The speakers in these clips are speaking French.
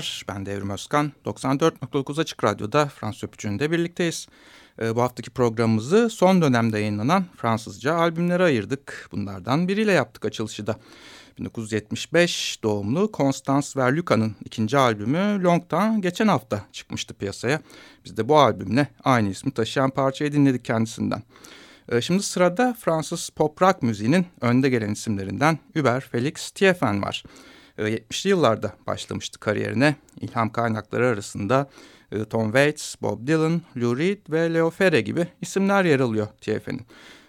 Merhabalar, ben Devrim Özkan. 94.9 Açık Radyo'da Fransız Öpücüğü'nde birlikteyiz. Ee, bu haftaki programımızı son dönemde yayınlanan Fransızca albümlere ayırdık. Bunlardan biriyle yaptık açılışı da. 1975 doğumlu Constance Verluca'nın ikinci albümü Longtemps geçen hafta çıkmıştı piyasaya. Biz de bu albümle aynı ismi taşıyan parçayı dinledik kendisinden. Ee, şimdi sırada Fransız pop rock müziğinin önde gelen isimlerinden Hubert Felix Tiefen var. 70'li ee, yıllarda başlamıştı kariyerine. İlham kaynakları arasında e, Tom Waits, Bob Dylan, Lou Reed ve Leo Ferre gibi isimler yer alıyor TF'nin.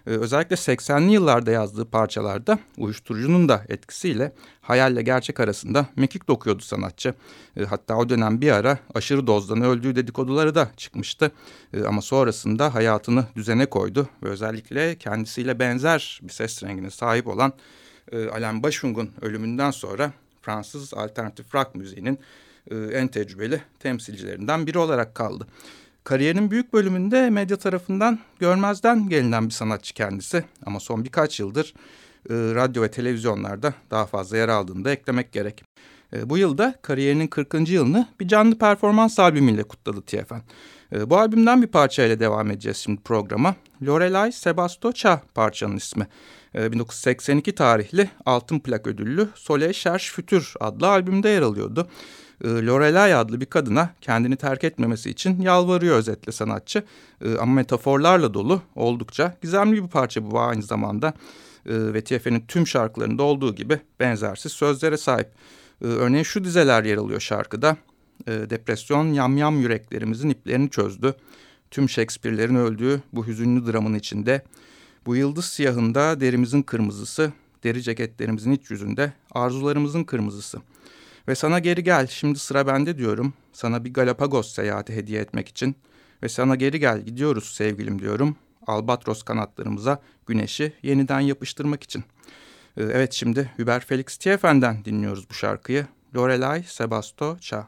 Ee, özellikle 80'li yıllarda yazdığı parçalarda uyuşturucunun da etkisiyle hayalle gerçek arasında mekik dokuyordu sanatçı. Hatta o dönem bir ara aşırı dozdan öldüğü dedikoduları da çıkmıştı. Ama sonrasında hayatını düzene koydu ve özellikle kendisiyle benzer bir ses rengine sahip olan e, Alain Bashung'un ölümünden sonra Fransız alternatif rock müziğinin e, en tecrübeli temsilcilerinden biri olarak kaldı. Kariyerinin büyük bölümünde medya tarafından görmezden gelinen bir sanatçı kendisi ama son birkaç yıldır e, radyo ve televizyonlarda daha fazla yer aldığını da eklemek gerek. E, bu yılda kariyerinin 40. yılını bir canlı performans albümüyle kutladı TFN. E, bu albümden bir parçayla devam edeceğiz şimdi programa. Lorelai Sebasto Cha parçanın ismi. 1982 ee, tarihli altın plak ödüllü Soleil Cherche Futur adlı albümde yer alıyordu. Ee, Lorelai adlı bir kadına kendini terk etmemesi için yalvarıyor özetle sanatçı. Ee, ama metaforlarla dolu oldukça gizemli bir parça bu aynı zamanda. Ve TF'nin tüm şarkılarında olduğu gibi benzersiz sözlere sahip. Örneğin şu dizeler yer alıyor şarkıda. Depresyon yamyam yüreklerimizin iplerini çözdü. Tüm Shakespeare'lerin öldüğü bu hüzünlü dramın içinde... Bu yıldız siyahında derimizin kırmızısı, deri ceketlerimizin iç yüzünde arzularımızın kırmızısı. Ve sana geri gel, şimdi sıra bende diyorum. Sana bir Galapagos seyahati hediye etmek için. Ve sana geri gel, gidiyoruz sevgilim diyorum. Albatros kanatlarımıza güneşi yeniden yapıştırmak için. Ee, evet şimdi Hubert Felix Tiefen'den dinliyoruz bu şarkıyı. Lorelai Sebasto Cha.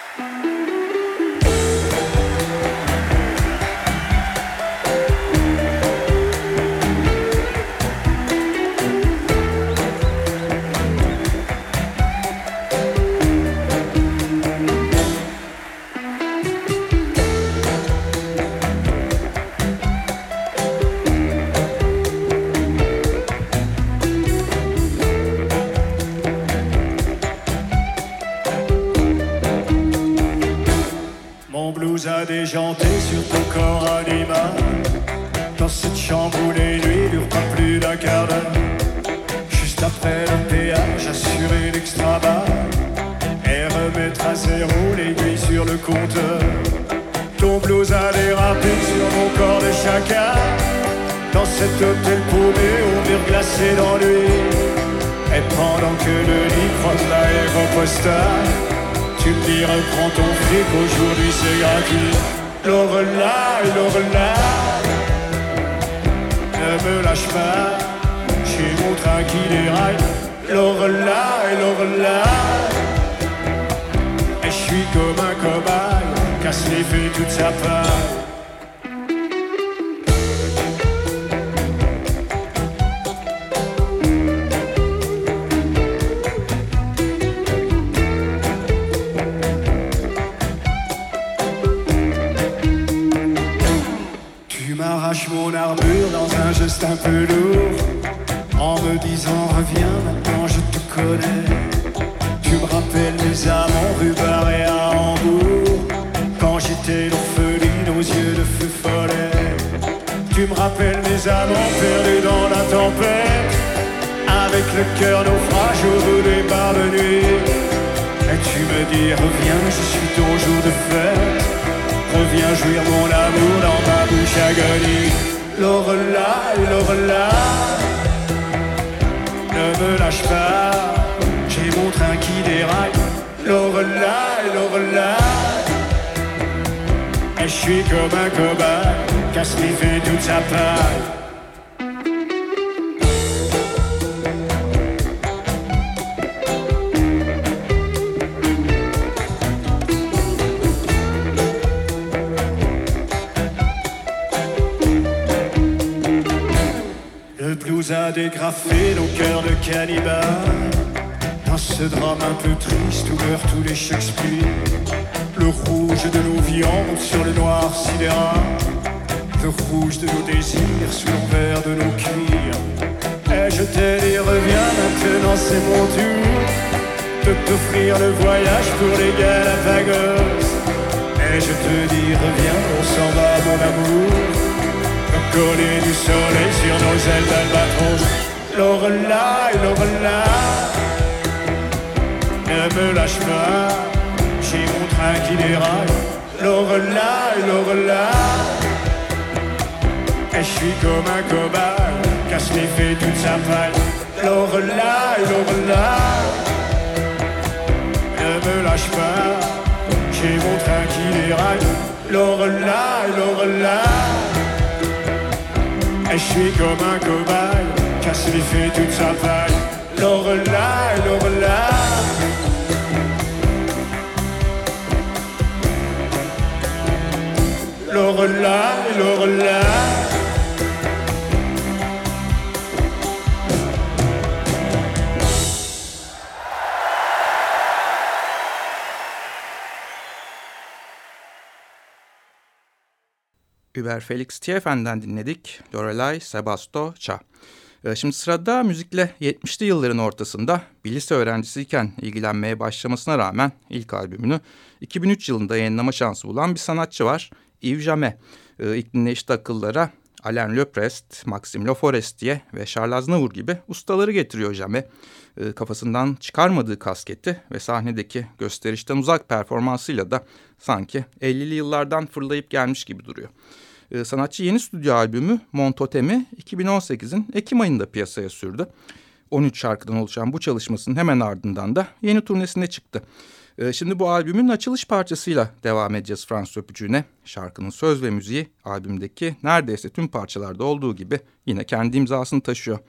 déjanté sur ton corps animal. Dans cette chambre où les nuits durent pas plus d'un quart d'heure. Juste après le péage, assurer l'extra Et remettre à zéro les nuits sur le compteur. Ton blues a dérapé sur mon corps de chacun. Dans cet hôtel paumé au mur glacé d'ennui. Et pendant que le lit croise l'aéropostale tu me dis reprends ton fric, aujourd'hui c'est gratuit. Lorelai, Lorelai, ne me lâche pas, j'ai mon train qui déraille. Lorelai, Lorelai, et je suis comme un cobaye, casse les toute sa part. Cœur naufrage au bout des nuit Et tu me dis reviens je suis ton jour de fête. Reviens jouir mon amour dans ma bouche agonie. Lorelai, Lorelai, ne me lâche pas. J'ai mon train qui déraille, Lorelai, Lorelai. Et je suis comme un cobaye, casse fait toute sa paille. A dégrafé nos cœurs de cannibales. Dans ce drame un peu triste où meurent tous les Shakespeare. Le rouge de nos viandes sur le noir sidéral. Le rouge de nos désirs sous l'envers de nos cuirs. Et je t'ai dit reviens maintenant c'est mon tour De t'offrir le voyage pour les Galapagos Et je te dis reviens on s'en va mon amour Coller du soleil sur nos ailes d'albatros. Lorelai, Lorelai, ne me lâche pas, j'ai mon train qui déraille. Lorelai, Lorelai, et je suis comme un cobaye, casse les fait toute sa paille. Lorelai, Lorelai, ne me lâche pas, j'ai mon train qui déraille. Lorelai, Lorelai. Et je suis comme un cobaye, casse les fait toute sa paille. Lorelai, Lorelai. Lorelai, Lorelai. Über Felix Tiefen'den dinledik. Lorelai Sebasto Cha. Ee, şimdi sırada müzikle 70'li yılların ortasında bir lise öğrencisiyken ilgilenmeye başlamasına rağmen ilk albümünü 2003 yılında yayınlama şansı bulan bir sanatçı var. Yves Jamais. Ee, ilk dinleyişte akıllara Alain Leprest, Maxime Laforestier ve Charles Aznavour gibi ustaları getiriyor Jamais. Ee, kafasından çıkarmadığı kasketi ve sahnedeki gösterişten uzak performansıyla da sanki 50'li yıllardan fırlayıp gelmiş gibi duruyor. Ee, sanatçı yeni stüdyo albümü Montotem'i 2018'in Ekim ayında piyasaya sürdü. 13 şarkıdan oluşan bu çalışmasının hemen ardından da yeni turnesine çıktı. Ee, şimdi bu albümün açılış parçasıyla devam edeceğiz Fransız öpücüğüne. Şarkının söz ve müziği albümdeki neredeyse tüm parçalarda olduğu gibi yine kendi imzasını taşıyor.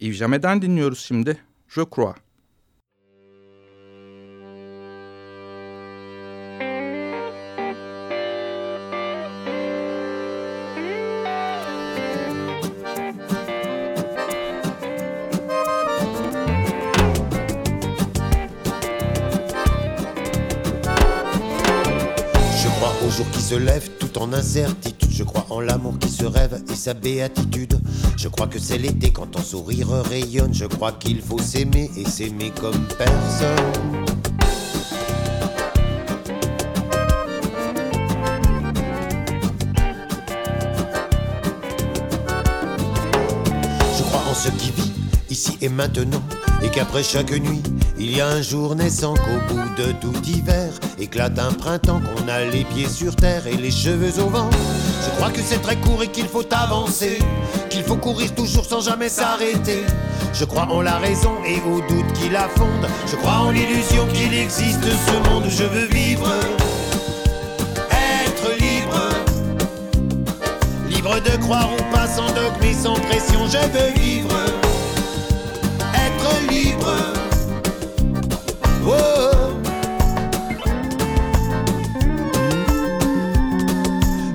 Yves Jamet'den dinliyoruz şimdi Je Crois. Se lève tout en incertitude. Je crois en l'amour qui se rêve et sa béatitude. Je crois que c'est l'été quand ton sourire rayonne. Je crois qu'il faut s'aimer et s'aimer comme personne. Je crois en ce qui vit ici et maintenant et qu'après chaque nuit, il y a un jour naissant qu'au bout de tout hiver éclate un printemps qu'on a les pieds sur terre et les cheveux au vent. Je crois que c'est très court et qu'il faut avancer, qu'il faut courir toujours sans jamais s'arrêter. Je crois en la raison et au doute qui la fonde. Je crois en l'illusion qu'il existe ce monde où je veux vivre. Être libre, libre de croire ou pas sans dogme et sans pression. Je veux vivre libre.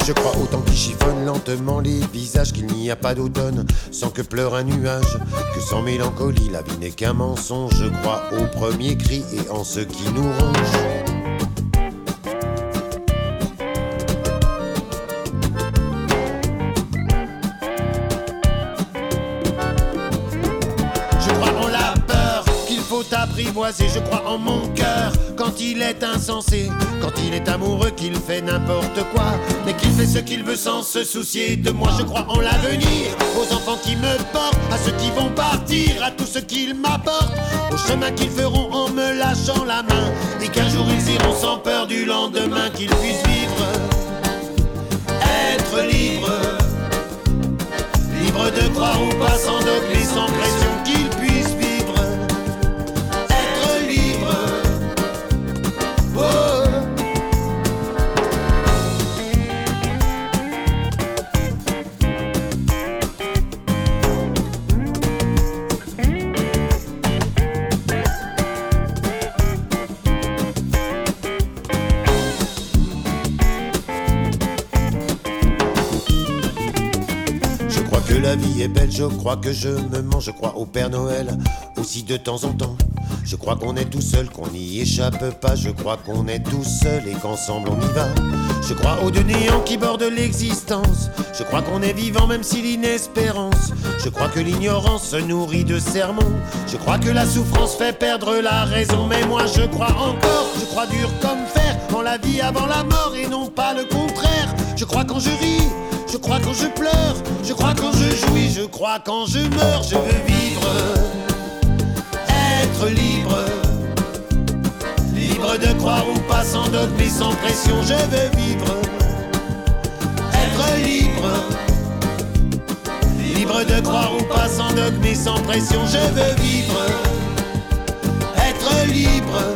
Je crois autant qu'il chiffonne lentement les visages qu'il n'y a pas d'automne sans que pleure un nuage, que sans mélancolie la vie n'est qu'un mensonge. Je crois au premier cri et en ce qui nous ronge. Je crois en mon cœur quand il est insensé, quand il est amoureux qu'il fait n'importe quoi, mais qu'il fait ce qu'il veut sans se soucier de moi. Je crois en l'avenir, aux enfants qui me portent, à ceux qui vont partir, à tout ce qu'ils m'apportent, au chemin qu'ils feront en me lâchant la main, et qu'un jour ils iront sans peur du lendemain, qu'ils puissent vivre, être libre, libre de croire ou pas sans dogme sans pression, la vie est belle, je crois que je me mens, je crois au Père Noël aussi de temps en temps. Je crois qu'on est tout seul, qu'on n'y échappe pas, je crois qu'on est tout seul et qu'ensemble on y va. Je crois au deux néant qui borde l'existence, je crois qu'on est vivant même si l'inespérance. Je crois que l'ignorance se nourrit de sermons, je crois que la souffrance fait perdre la raison, mais moi je crois encore, je crois dur comme fer, en la vie avant la mort et non pas le contraire. Je crois quand je ris je crois quand je pleure, je crois quand je jouis, je crois quand je meurs, je veux vivre, être libre, libre de croire ou pas sans dogme et sans pression, je veux vivre, être libre, libre de croire ou pas sans dogme et sans pression, je veux vivre, être libre.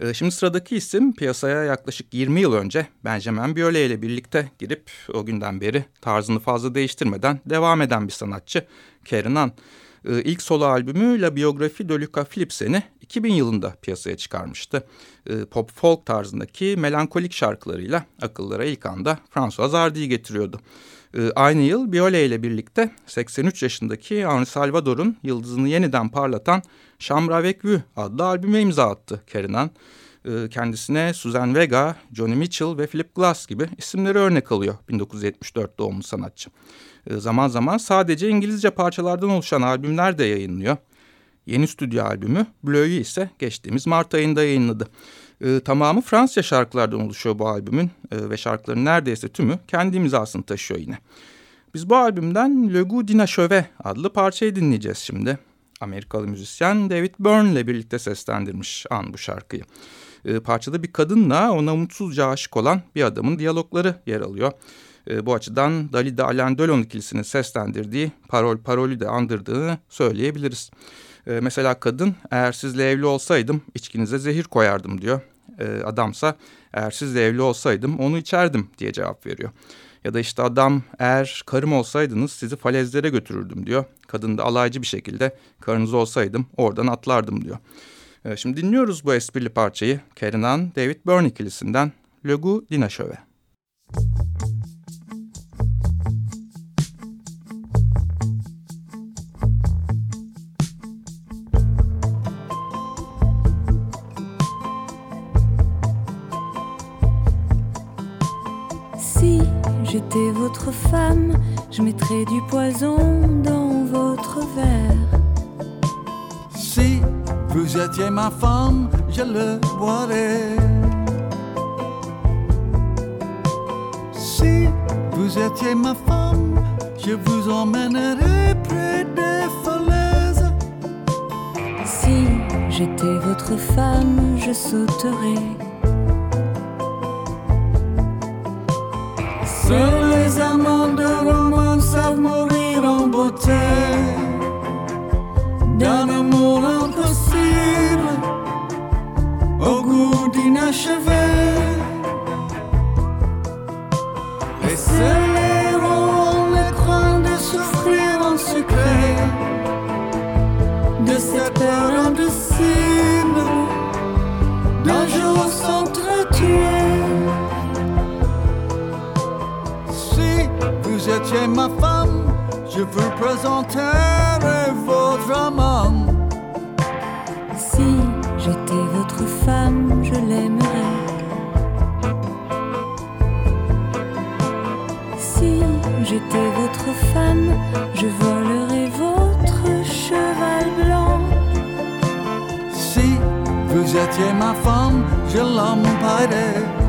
Ee, şimdi sıradaki isim piyasaya yaklaşık 20 yıl önce Benjamin Biolay ile birlikte girip o günden beri tarzını fazla değiştirmeden devam eden bir sanatçı Karen Ee, ilk solo albümü La Biographie de Luca Philipsen'i 2000 yılında piyasaya çıkarmıştı. Ee, pop folk tarzındaki melankolik şarkılarıyla akıllara ilk anda François Hardy'yi getiriyordu. Ee, aynı yıl Biolay ile birlikte 83 yaşındaki Henri Salvador'un yıldızını yeniden parlatan Chambre avec Vue adlı albüme imza attı Kerinan. Ee, kendisine Suzanne Vega, Johnny Mitchell ve Philip Glass gibi isimleri örnek alıyor 1974 doğumlu sanatçı. Ee, zaman zaman sadece İngilizce parçalardan oluşan albümler de yayınlıyor. Yeni stüdyo albümü Bleu'yu ise geçtiğimiz Mart ayında yayınladı. E, tamamı Fransızca şarkılardan oluşuyor bu albümün e, ve şarkıların neredeyse tümü kendi imzasını taşıyor yine. Biz bu albümden Le Goût d'Inacheve adlı parçayı dinleyeceğiz şimdi. Amerikalı müzisyen David Byrne ile birlikte seslendirmiş an bu şarkıyı. E, parçada bir kadınla ona umutsuzca aşık olan bir adamın diyalogları yer alıyor. E, bu açıdan Dalida Alain Delon ikilisinin seslendirdiği parol parolü de andırdığını söyleyebiliriz. E, mesela kadın eğer sizle evli olsaydım içkinize zehir koyardım diyor. E, adamsa eğer sizle evli olsaydım onu içerdim diye cevap veriyor. Ya da işte adam eğer karım olsaydınız sizi falezlere götürürdüm diyor. Kadın da alaycı bir şekilde karınız olsaydım oradan atlardım diyor. Şimdi dinliyoruz bu esprili parçayı Kerenan David Byrne ikilisinden Le Goût d'Inacheve. j'étais votre femme, je mettrais du poison dans votre verre. Si vous étiez ma femme, je le boirais. Si vous étiez ma femme, je vous emmènerais près des falaises. Si j'étais votre femme, je sauterais Seuls les amants de romance savent mourir en beauté d'inachevé. Seuls les ont le de souffrir en secret de cette peur indicible d'un jour s'entretuer. vous étiez ma femme, je vous présenterai votre amant. Je l'aimerais. Si j'étais votre femme, je volerais votre cheval blanc. Si vous étiez ma femme, je l'empairais.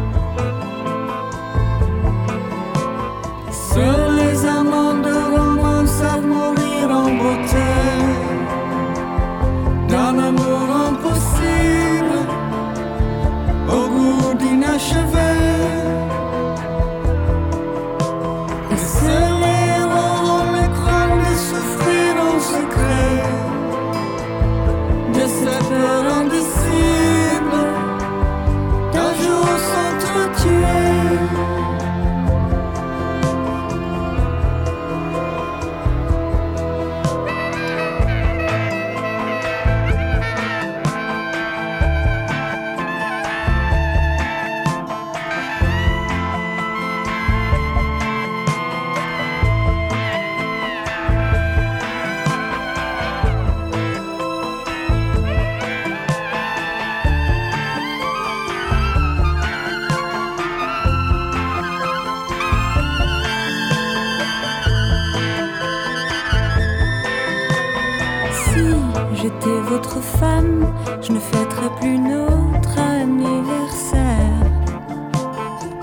Je ne fêterais plus notre anniversaire.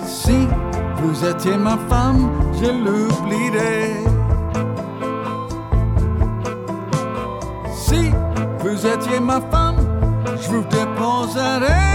Si vous étiez ma femme, je l'oublierais. Si vous étiez ma femme, je vous déposerais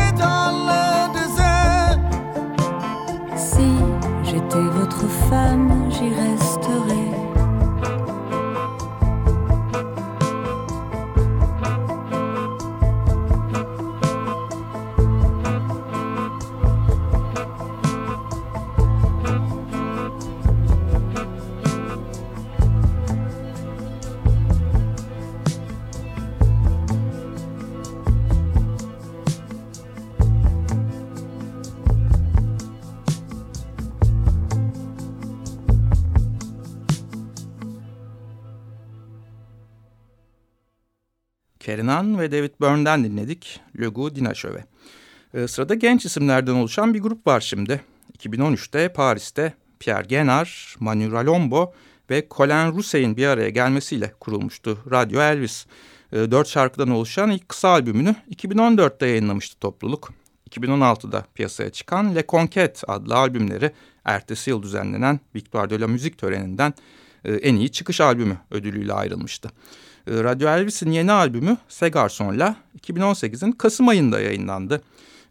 Kerinan ve David Byrne'den dinledik Le Goût d'Inacheve. Ee, sırada genç isimlerden oluşan bir grup var şimdi. 2013'te Paris'te Pierre Genar, Manu Ralombo ve Colin Roussey'in bir araya gelmesiyle kurulmuştu Radyo Elvis. Ee, dört şarkıdan oluşan ilk kısa albümünü 2014'te yayınlamıştı topluluk. 2016'da piyasaya çıkan Le Conquête adlı albümleri ertesi yıl düzenlenen Victoire de la Musique töreninden e, en iyi çıkış albümü ödülüyle ayrılmıştı. E, Radyo Elvis'in yeni albümü Segarson'la 2018'in Kasım ayında yayınlandı.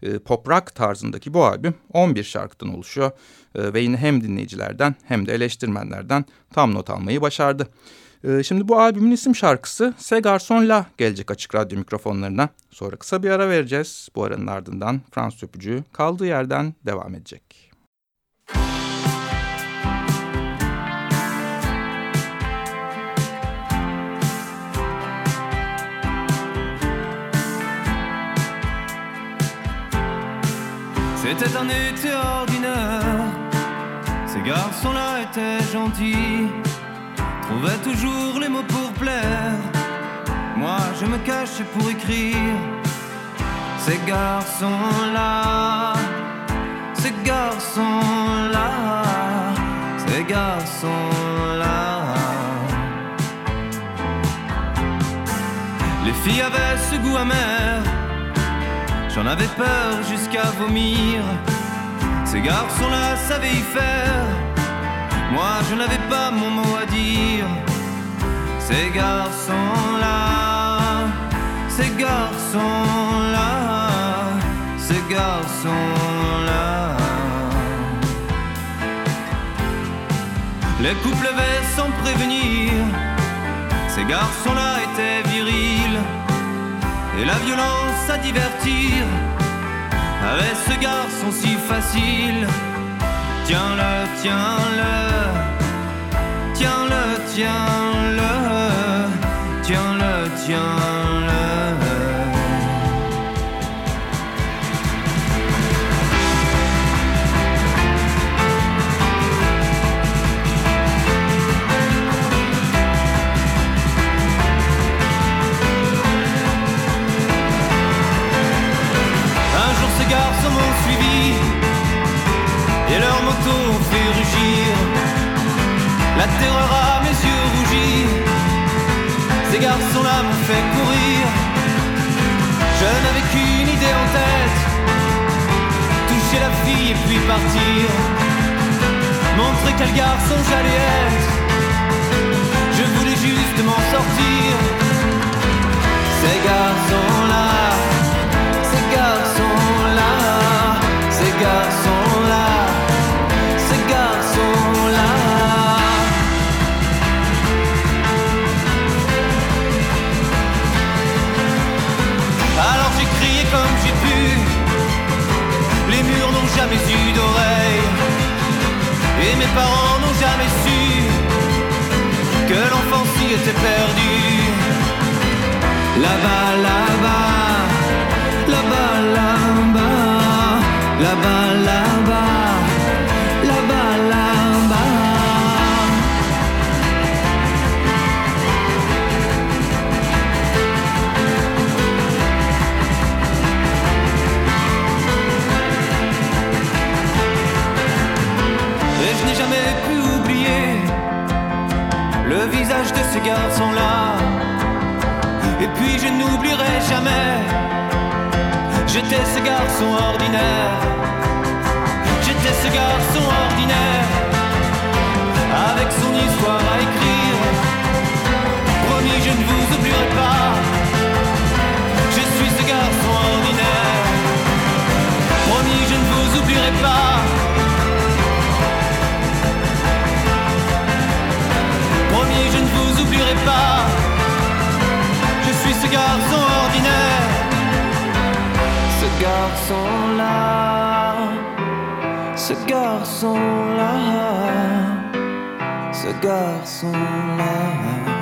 E, pop rock tarzındaki bu albüm 11 şarkıdan oluşuyor e, ve yine hem dinleyicilerden hem de eleştirmenlerden tam not almayı başardı. Şimdi bu albümün isim şarkısı Segarson'la gelecek açık radyo mikrofonlarına. Sonra kısa bir ara vereceğiz. Bu aranın ardından Fransız öpücüğü kaldığı yerden devam edecek. C'était un été ordinaire. Ces garçons-là étaient gentils, trouvaient toujours les mots pour plaire. Moi, je me cachais pour écrire. Ces garçons-là, ces garçons-là, ces garçons-là. Les filles avaient ce goût amer J'en avais peur jusqu'à vomir. Ces garçons-là savaient y faire. Moi, je n'avais pas mon mot à dire. Ces garçons-là, ces garçons-là, ces garçons-là. Les couples levaient sans prévenir. Ces garçons-là étaient et la violence à divertir. Avec ce garçon si facile. Tiens-le, tiens-le, tiens-le, tiens-le, fait rugir. La terreur à mes yeux rougis. Ces garçons-là m'ont fait courir. Je n'avais qu'une idée en tête. Toucher la fille et puis partir. Montrer quel garçon j'allais être. Je voulais juste m'en sortir. Ces garçons-là, jamais eu d'oreille. Et mes parents n'ont jamais su Que l'enfant s'y était perdu. Là-bas, là-bas Là-bas, là-bas Là-bas, là-bas ces garçons-là. Et puis je n'oublierai jamais, j'étais ce garçon ordinaire, Je suis ce garçon ordinaire. Ce garçon-là. Ce garçon-là. Ce garçon-là.